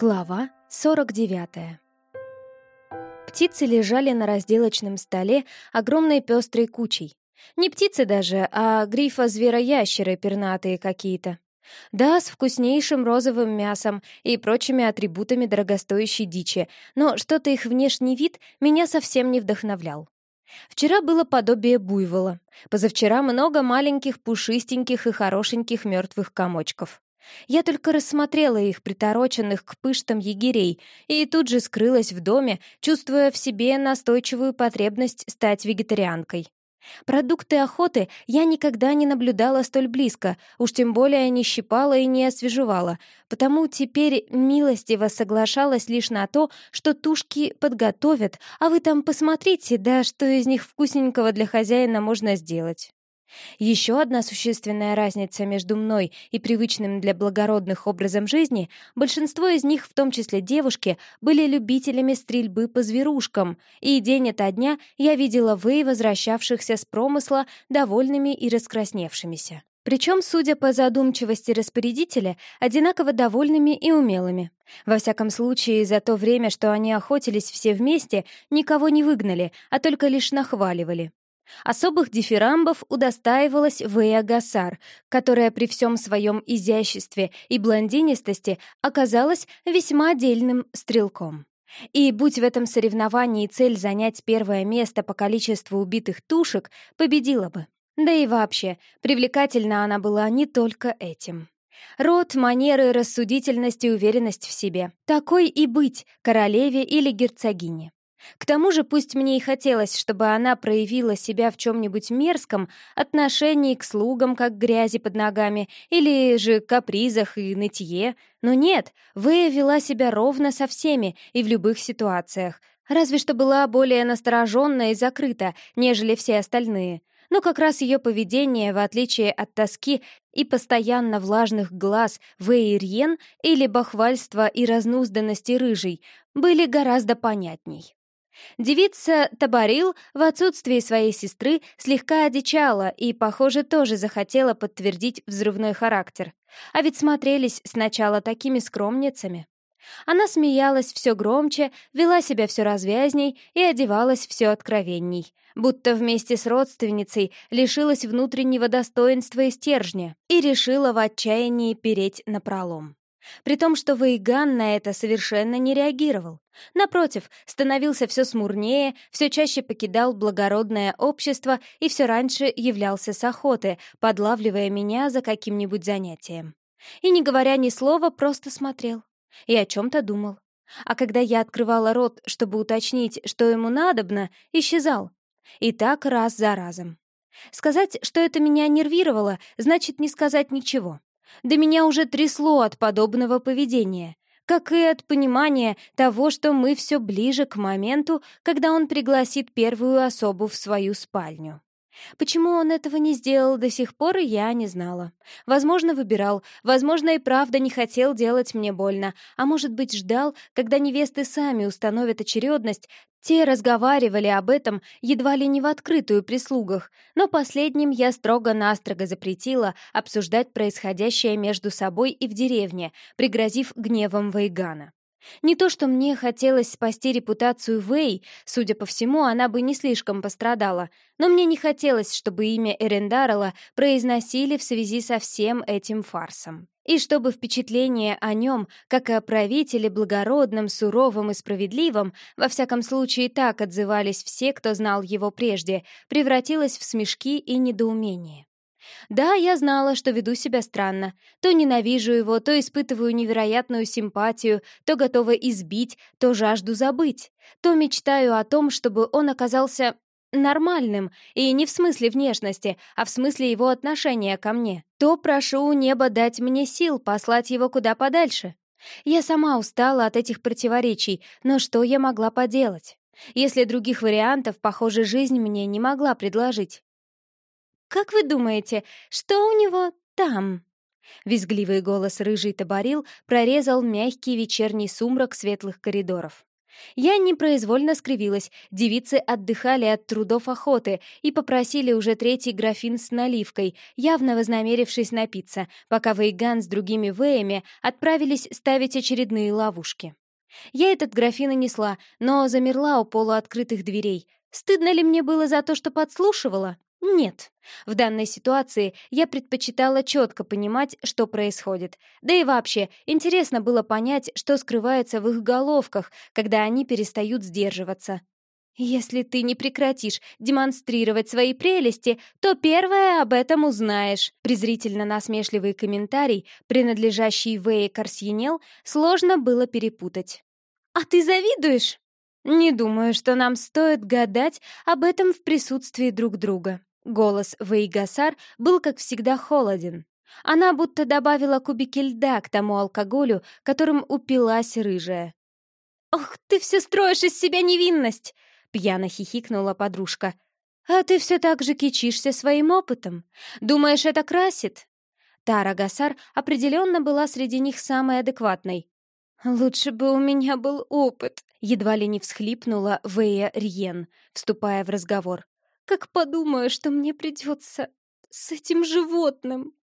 Глава 49 Птицы лежали на разделочном столе огромной пестрой кучей. Не птицы даже, а грифа-звероящеры пернатые какие-то. Да, с вкуснейшим розовым мясом и прочими атрибутами дорогостоящей дичи, но что-то их внешний вид меня совсем не вдохновлял. Вчера было подобие буйвола, позавчера много маленьких, пушистеньких и хорошеньких мертвых комочков. Я только рассмотрела их, притороченных к пыштам егерей, и тут же скрылась в доме, чувствуя в себе настойчивую потребность стать вегетарианкой. Продукты охоты я никогда не наблюдала столь близко, уж тем более не щипала и не освежевала, потому теперь милостиво соглашалась лишь на то, что тушки подготовят, а вы там посмотрите, да что из них вкусненького для хозяина можно сделать. Еще одна существенная разница между мной и привычным для благородных образом жизни — большинство из них, в том числе девушки, были любителями стрельбы по зверушкам, и день ото дня я видела вы, возвращавшихся с промысла, довольными и раскрасневшимися. Причем, судя по задумчивости распорядителя, одинаково довольными и умелыми. Во всяком случае, за то время, что они охотились все вместе, никого не выгнали, а только лишь нахваливали. Особых дифирамбов удостаивалась Вэя Гасар, которая при всем своем изяществе и блондинистости оказалась весьма отдельным стрелком. И будь в этом соревновании цель занять первое место по количеству убитых тушек, победила бы. Да и вообще, привлекательна она была не только этим. Род, манеры, рассудительность и уверенность в себе. Такой и быть королеве или герцогине. К тому же, пусть мне и хотелось, чтобы она проявила себя в чем-нибудь мерзком, отношении к слугам, как грязи под ногами, или же капризах и нытье, но нет, Вэя вела себя ровно со всеми и в любых ситуациях, разве что была более настороженна и закрыта, нежели все остальные. Но как раз ее поведение, в отличие от тоски и постоянно влажных глаз Вэйрьен или бахвальства и разнузданности рыжей, были гораздо понятней. Девица Табарил в отсутствии своей сестры слегка одичала и, похоже, тоже захотела подтвердить взрывной характер. А ведь смотрелись сначала такими скромницами. Она смеялась все громче, вела себя все развязней и одевалась все откровенней, будто вместе с родственницей лишилась внутреннего достоинства и стержня и решила в отчаянии переть напролом. При том, что Вейган на это совершенно не реагировал. Напротив, становился все смурнее, все чаще покидал благородное общество и все раньше являлся с охоты, подлавливая меня за каким-нибудь занятием. И, не говоря ни слова, просто смотрел. И о чем-то думал. А когда я открывала рот, чтобы уточнить, что ему надобно, исчезал. И так раз за разом. Сказать, что это меня нервировало, значит не сказать ничего. Да меня уже трясло от подобного поведения, как и от понимания того, что мы все ближе к моменту, когда он пригласит первую особу в свою спальню. Почему он этого не сделал до сих пор, я не знала. Возможно, выбирал, возможно, и правда не хотел делать мне больно, а может быть, ждал, когда невесты сами установят очередность, те разговаривали об этом едва ли не в открытую прислугах, но последним я строго-настрого запретила обсуждать происходящее между собой и в деревне, пригрозив гневом Вейгана. Не то, что мне хотелось спасти репутацию Вэй, судя по всему, она бы не слишком пострадала, но мне не хотелось, чтобы имя Эрендарела произносили в связи со всем этим фарсом. И чтобы впечатление о нем, как о правителе благородном, суровом и справедливом, во всяком случае так отзывались все, кто знал его прежде, превратилось в смешки и недоумение. Да, я знала, что веду себя странно. То ненавижу его, то испытываю невероятную симпатию, то готова избить, то жажду забыть, то мечтаю о том, чтобы он оказался нормальным, и не в смысле внешности, а в смысле его отношения ко мне, то прошу у неба дать мне сил послать его куда подальше. Я сама устала от этих противоречий, но что я могла поделать? Если других вариантов, похоже, жизнь мне не могла предложить. «Как вы думаете, что у него там?» Визгливый голос рыжий таборил прорезал мягкий вечерний сумрак светлых коридоров. Я непроизвольно скривилась, девицы отдыхали от трудов охоты и попросили уже третий графин с наливкой, явно вознамерившись напиться, пока Вейган с другими Вэями отправились ставить очередные ловушки. Я этот графин и несла, но замерла у полуоткрытых дверей. Стыдно ли мне было за то, что подслушивала? Нет. В данной ситуации я предпочитала четко понимать, что происходит. Да и вообще, интересно было понять, что скрывается в их головках, когда они перестают сдерживаться. «Если ты не прекратишь демонстрировать свои прелести, то первое об этом узнаешь». Презрительно-насмешливый комментарий, принадлежащий Вэе Корсьенел, сложно было перепутать. «А ты завидуешь?» «Не думаю, что нам стоит гадать об этом в присутствии друг друга». Голос Вейгасар был, как всегда, холоден. Она будто добавила кубики льда к тому алкоголю, которым упилась рыжая. «Ох, ты все строишь из себя невинность!» — пьяно хихикнула подружка. «А ты все так же кичишься своим опытом. Думаешь, это красит?» Тара Гасар определенно была среди них самой адекватной. «Лучше бы у меня был опыт», — едва ли не всхлипнула Вэя Риен, вступая в разговор. Как подумаю, что мне придется с этим животным.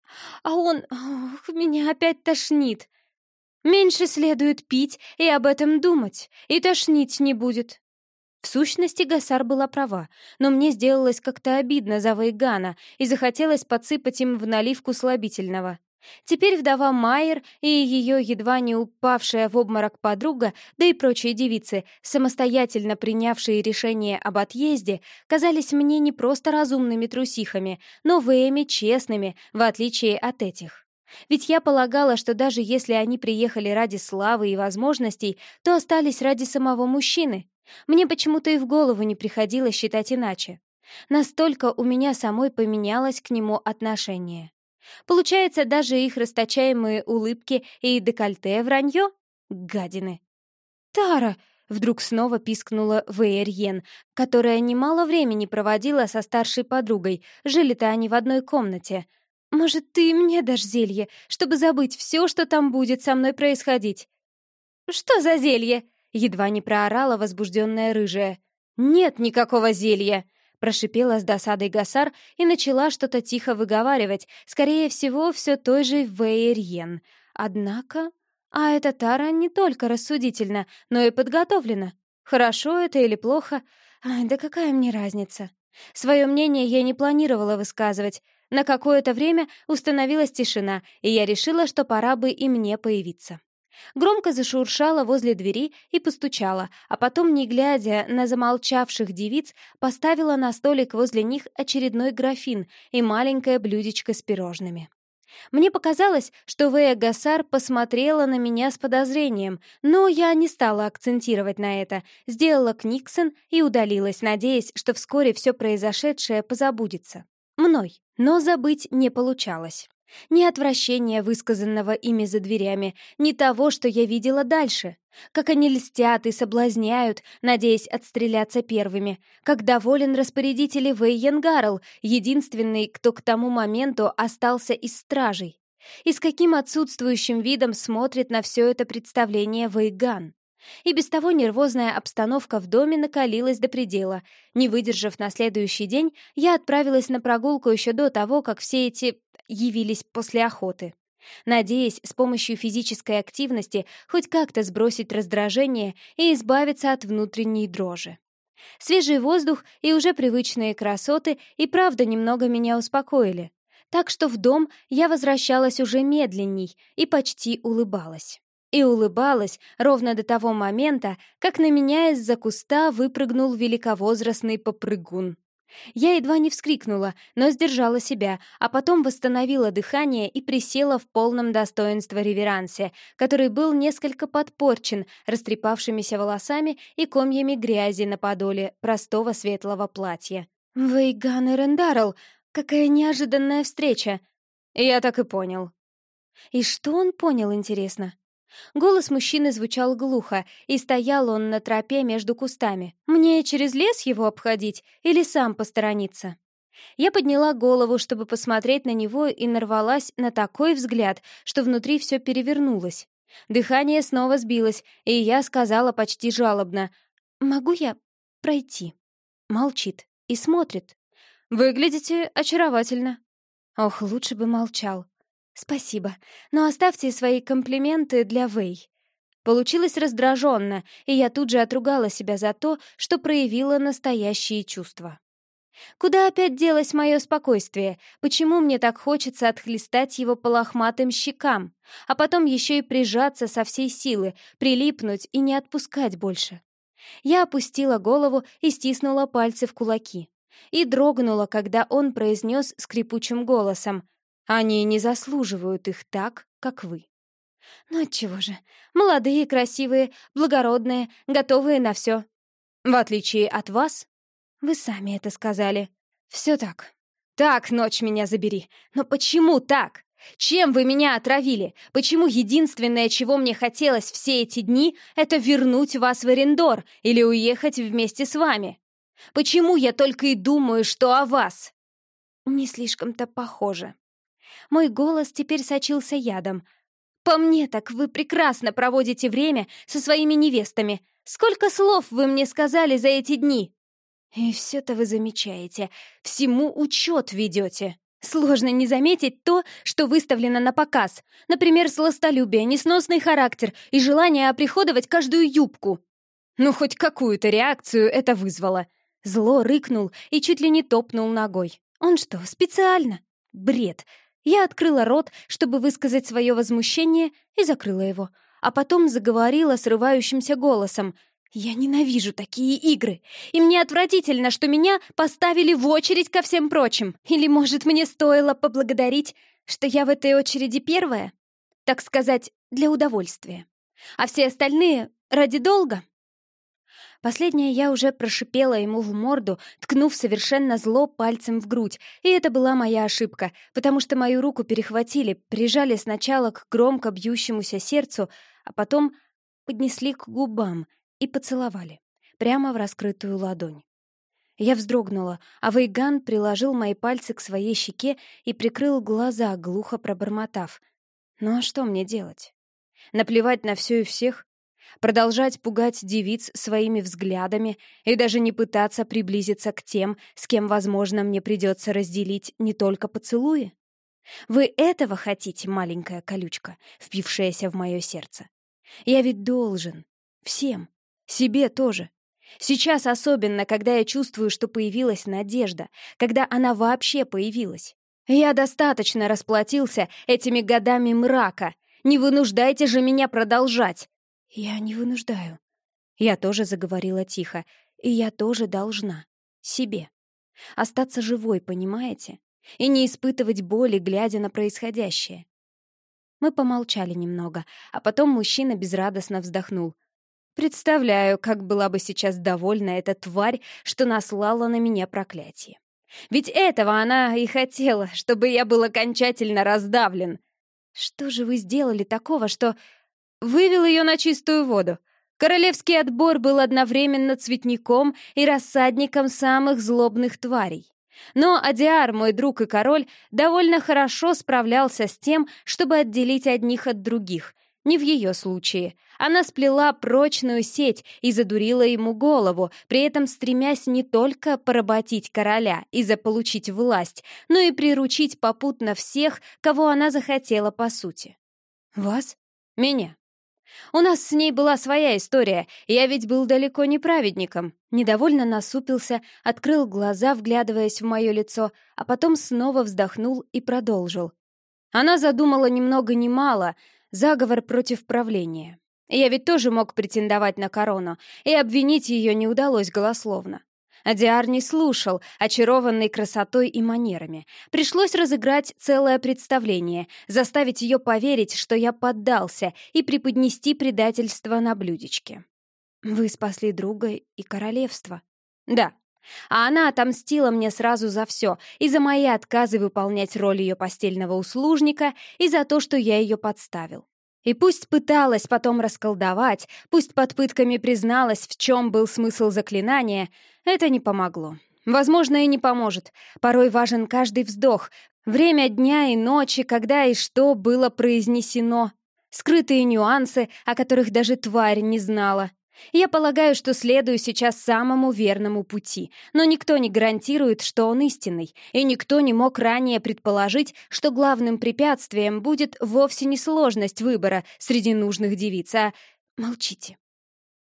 А он... Ох, меня опять тошнит. Меньше следует пить и об этом думать, и тошнить не будет. В сущности, Гасар была права, но мне сделалось как-то обидно за Вейгана и захотелось подсыпать им в наливку слабительного. Теперь вдова Майер и ее едва не упавшая в обморок подруга, да и прочие девицы, самостоятельно принявшие решение об отъезде, казались мне не просто разумными трусихами, но вэями честными, в отличие от этих. Ведь я полагала, что даже если они приехали ради славы и возможностей, то остались ради самого мужчины. Мне почему-то и в голову не приходило считать иначе. Настолько у меня самой поменялось к нему отношение. Получается, даже их расточаемые улыбки и декольте вранье? Гадины. «Тара!» — вдруг снова пискнула Вэйерьен, которая немало времени проводила со старшей подругой, жили-то они в одной комнате. «Может, ты мне дашь зелье, чтобы забыть все, что там будет со мной происходить?» «Что за зелье?» — едва не проорала возбужденная рыжая. «Нет никакого зелья!» Прошипела с досадой Гасар и начала что-то тихо выговаривать, скорее всего, все той же Вейерьен. Однако... А эта Тара не только рассудительна, но и подготовлена. Хорошо это или плохо? Ай, да какая мне разница? Свое мнение я не планировала высказывать. На какое-то время установилась тишина, и я решила, что пора бы и мне появиться. Громко зашуршала возле двери и постучала, а потом, не глядя на замолчавших девиц, поставила на столик возле них очередной графин и маленькое блюдечко с пирожными. Мне показалось, что Вэя Гасар посмотрела на меня с подозрением, но я не стала акцентировать на это, сделала книксон и удалилась, надеясь, что вскоре все произошедшее позабудется. Мной, но забыть не получалось. Ни отвращения, высказанного ими за дверями, ни того, что я видела дальше. Как они льстят и соблазняют, надеясь отстреляться первыми. Как доволен распорядитель Вейенгарл, единственный, кто к тому моменту остался из стражей. И с каким отсутствующим видом смотрит на все это представление Вейган. И без того нервозная обстановка в доме накалилась до предела. Не выдержав на следующий день, я отправилась на прогулку еще до того, как все эти явились после охоты. Надеясь с помощью физической активности хоть как-то сбросить раздражение и избавиться от внутренней дрожи. Свежий воздух и уже привычные красоты и правда немного меня успокоили. Так что в дом я возвращалась уже медленней и почти улыбалась. И улыбалась ровно до того момента, как на меня из-за куста выпрыгнул великовозрастный попрыгун. Я едва не вскрикнула, но сдержала себя, а потом восстановила дыхание и присела в полном достоинстве реверансе, который был несколько подпорчен растрепавшимися волосами и комьями грязи на подоле простого светлого платья. «Вейган и Рендарл! Какая неожиданная встреча!» «Я так и понял». И что он понял, интересно? Голос мужчины звучал глухо, и стоял он на тропе между кустами. Мне через лес его обходить или сам посторониться? Я подняла голову, чтобы посмотреть на него, и нарвалась на такой взгляд, что внутри все перевернулось. Дыхание снова сбилось, и я сказала почти жалобно. «Могу я пройти?» Молчит и смотрит. «Выглядите очаровательно». Ох, лучше бы молчал. «Спасибо, но оставьте свои комплименты для Вэй». Получилось раздраженно, и я тут же отругала себя за то, что проявила настоящие чувства. Куда опять делось мое спокойствие? Почему мне так хочется отхлестать его по лохматым щекам, а потом еще и прижаться со всей силы, прилипнуть и не отпускать больше? Я опустила голову и стиснула пальцы в кулаки. И дрогнула, когда он произнес скрипучим голосом «Они не заслуживают их так, как вы». Ну отчего же, молодые, красивые, благородные, готовые на все. В отличие от вас, вы сами это сказали. Все так. Так, ночь меня забери. Но почему так? Чем вы меня отравили? Почему единственное, чего мне хотелось все эти дни, это вернуть вас в Арендор или уехать вместе с вами? Почему я только и думаю, что о вас? Не слишком-то похоже. Мой голос теперь сочился ядом. По мне так вы прекрасно проводите время со своими невестами. Сколько слов вы мне сказали за эти дни? И все-то вы замечаете, всему учет ведете. Сложно не заметить то, что выставлено на показ. Например, сластолюбие, несносный характер и желание оприходовать каждую юбку. Ну, хоть какую-то реакцию это вызвало. Зло рыкнул и чуть ли не топнул ногой. Он что, специально? Бред. Я открыла рот, чтобы высказать свое возмущение, и закрыла его. А потом заговорила срывающимся голосом. Я ненавижу такие игры, и мне отвратительно, что меня поставили в очередь ко всем прочим. Или, может, мне стоило поблагодарить, что я в этой очереди первая? Так сказать, для удовольствия. А все остальные — ради долга? Последнее я уже прошипела ему в морду, ткнув совершенно зло пальцем в грудь, и это была моя ошибка, потому что мою руку перехватили, прижали сначала к громко бьющемуся сердцу, а потом поднесли к губам — и поцеловали, прямо в раскрытую ладонь. Я вздрогнула, а Вейган приложил мои пальцы к своей щеке и прикрыл глаза, глухо пробормотав. «Ну а что мне делать? Наплевать на все и всех? Продолжать пугать девиц своими взглядами и даже не пытаться приблизиться к тем, с кем, возможно, мне придется разделить не только поцелуи? Вы этого хотите, маленькая колючка, впившаяся в мое сердце? Я ведь должен. Всем. Себе тоже. Сейчас особенно, когда я чувствую, что появилась надежда, когда она вообще появилась. Я достаточно расплатился этими годами мрака. Не вынуждайте же меня продолжать. Я не вынуждаю. Я тоже заговорила тихо, и я тоже должна. Себе. Остаться живой, понимаете? И не испытывать боли, глядя на происходящее. Мы помолчали немного, а потом мужчина безрадостно вздохнул — Представляю, как была бы сейчас довольна эта тварь, что наслала на меня проклятие. Ведь этого она и хотела, чтобы я был окончательно раздавлен. Что же вы сделали такого, что... Вывел ее на чистую воду. Королевский отбор был одновременно цветником и рассадником самых злобных тварей. Но Адиар, мой друг и король, довольно хорошо справлялся с тем, чтобы отделить одних от других. Не в ее случае — она сплела прочную сеть и задурила ему голову, при этом стремясь не только поработить короля и заполучить власть, но и приручить попутно всех, кого она захотела по сути. «Вас? Меня?» У нас с ней была своя история, я ведь был далеко не праведником. Недовольно насупился, открыл глаза, вглядываясь в мое лицо, а потом снова вздохнул и продолжил. Она задумала ни много ни мало заговор против правления. Я ведь тоже мог претендовать на корону, и обвинить ее не удалось голословно. Адиар не слушал, очарованный красотой и манерами. Пришлось разыграть целое представление, заставить ее поверить, что я поддался, и преподнести предательство на блюдечке. «Вы спасли друга и королевство». «Да», а она отомстила мне сразу за все, и за мои отказы выполнять роль ее постельного услужника, и за то, что я ее подставил. И пусть пыталась потом расколдовать, пусть под пытками призналась, в чем был смысл заклинания, это не помогло. Возможно, и не поможет. Порой важен каждый вздох, время дня и ночи, когда и что было произнесено. скрытые нюансы, о которых даже тварь не знала. Я полагаю, что следую сейчас самому верному пути, но никто не гарантирует, что он истинный, и никто не мог ранее предположить, что главным препятствием будет вовсе не сложность выбора среди нужных девиц, а... Молчите.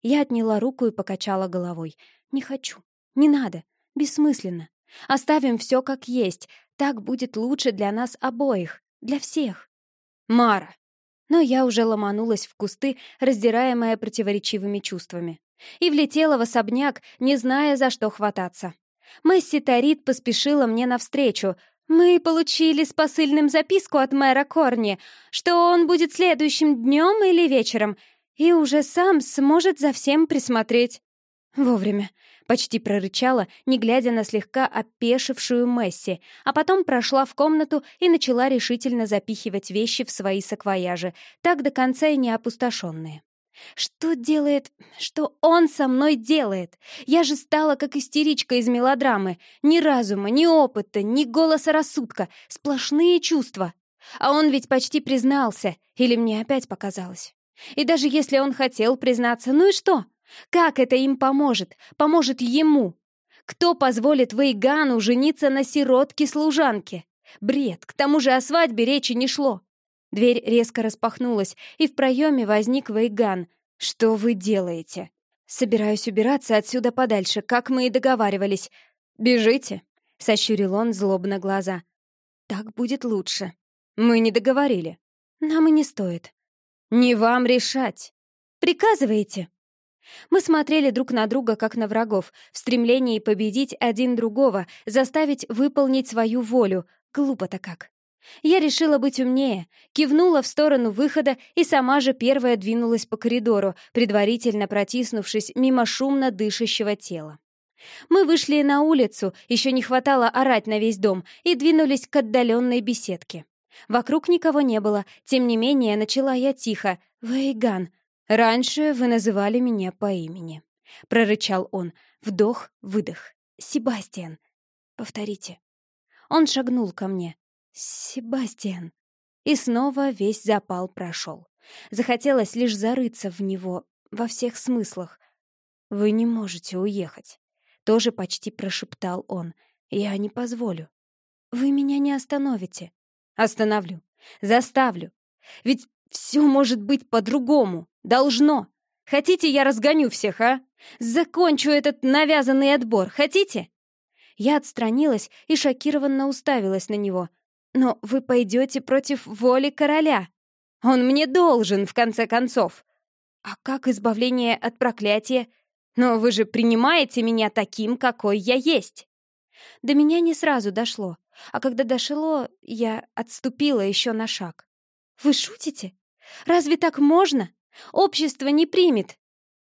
Я отняла руку и покачала головой. Не хочу. Не надо. Бессмысленно. Оставим все как есть. Так будет лучше для нас обоих. Для всех. Мара. Но я уже ломанулась в кусты, раздираемая противоречивыми чувствами. И влетела в особняк, не зная, за что хвататься. Месси Тарит поспешила мне навстречу. «Мы получили с посыльным записку от мэра Корни, что он будет следующим днем или вечером, и уже сам сможет за всем присмотреть». Вовремя. Почти прорычала, не глядя на слегка опешившую Месси, а потом прошла в комнату и начала решительно запихивать вещи в свои саквояжи, так до конца и не опустошенные. Что делает... Что он со мной делает? Я же стала как истеричка из мелодрамы. Ни разума, ни опыта, ни голоса рассудка. Сплошные чувства. А он ведь почти признался. Или мне опять показалось? И даже если он хотел признаться, ну и что? Как это им поможет? Поможет ему? Кто позволит Вейгану жениться на сиротке-служанке? Бред, к тому же о свадьбе речи не шло. Дверь резко распахнулась, и в проеме возник Вейган. «Что вы делаете?» «Собираюсь убираться отсюда подальше, как мы и договаривались. Бежите!» — сощурил он злобно глаза. «Так будет лучше. Мы не договорили. Нам и не стоит. Не вам решать. Приказываете?» Мы смотрели друг на друга, как на врагов, в стремлении победить один другого, заставить выполнить свою волю. Глупо-то как. Я решила быть умнее, кивнула в сторону выхода и сама же первая двинулась по коридору, предварительно протиснувшись мимо шумно дышащего тела. Мы вышли на улицу, еще не хватало орать на весь дом, и двинулись к отдаленной беседке. Вокруг никого не было, тем не менее начала я тихо. «Вейган, «Раньше вы называли меня по имени», — прорычал он. Вдох-выдох. «Себастьян». «Повторите». Он шагнул ко мне. «Себастьян». И снова весь запал прошел. Захотелось лишь зарыться в него во всех смыслах. «Вы не можете уехать», — тоже почти прошептал он. «Я не позволю. Вы меня не остановите». «Остановлю. Заставлю. Ведь все может быть по-другому. Должно. Хотите, я разгоню всех, а? Закончу этот навязанный отбор. Хотите?» Я отстранилась и шокированно уставилась на него. «Но вы пойдете против воли короля. Он мне должен, в конце концов. А как избавление от проклятия? Но вы же принимаете меня таким, какой я есть». До меня не сразу дошло, а когда дошло, я отступила еще на шаг. «Вы шутите? Разве так можно? Общество не примет.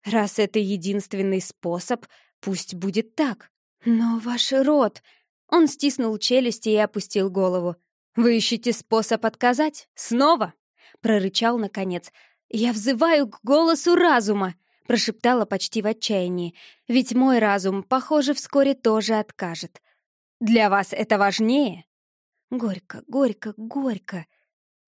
Раз это единственный способ, пусть будет так. Но ваш род... Он стиснул челюсти и опустил голову. «Вы ищете способ отказать? Снова?» Прорычал, наконец. «Я взываю к голосу разума!» Прошептала почти в отчаянии. «Ведь мой разум, похоже, вскоре тоже откажет. Для вас это важнее?» Горько, горько, горько.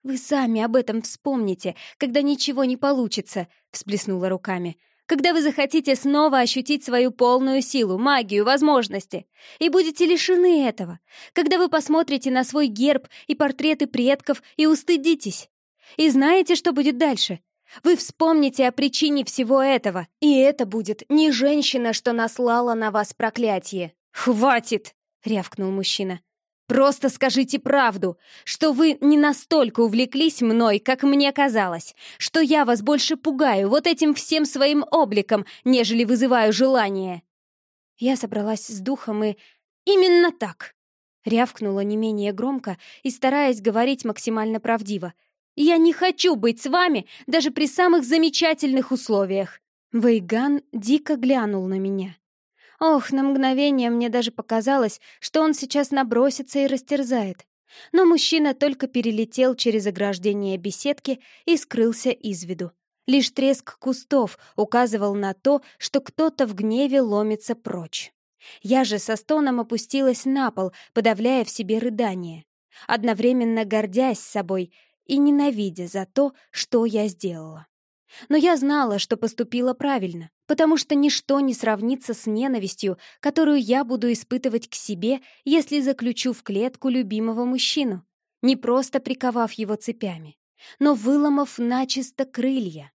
«Вы сами об этом вспомните, когда ничего не получится», — всплеснула руками. «Когда вы захотите снова ощутить свою полную силу, магию, возможности, и будете лишены этого. Когда вы посмотрите на свой герб и портреты предков и устыдитесь. И знаете, что будет дальше? Вы вспомните о причине всего этого, и это будет не женщина, что наслала на вас проклятие». «Хватит!» — рявкнул мужчина. Просто скажите правду, что вы не настолько увлеклись мной, как мне казалось, что я вас больше пугаю вот этим всем своим обликом, нежели вызываю желание. Я собралась с духом и... Именно так! Рявкнула не менее громко и стараясь говорить максимально правдиво. «Я не хочу быть с вами даже при самых замечательных условиях!» Вейган дико глянул на меня. Ох, на мгновение мне даже показалось, что он сейчас набросится и растерзает. Но мужчина только перелетел через ограждение беседки и скрылся из виду. Лишь треск кустов указывал на то, что кто-то в гневе ломится прочь. Я же со стоном опустилась на пол, подавляя в себе рыдание. Одновременно гордясь собой и ненавидя за то, что я сделала. Но я знала, что поступила правильно, потому что ничто не сравнится с ненавистью, которую я буду испытывать к себе, если заключу в клетку любимого мужчину, не просто приковав его цепями, но выломав начисто крылья.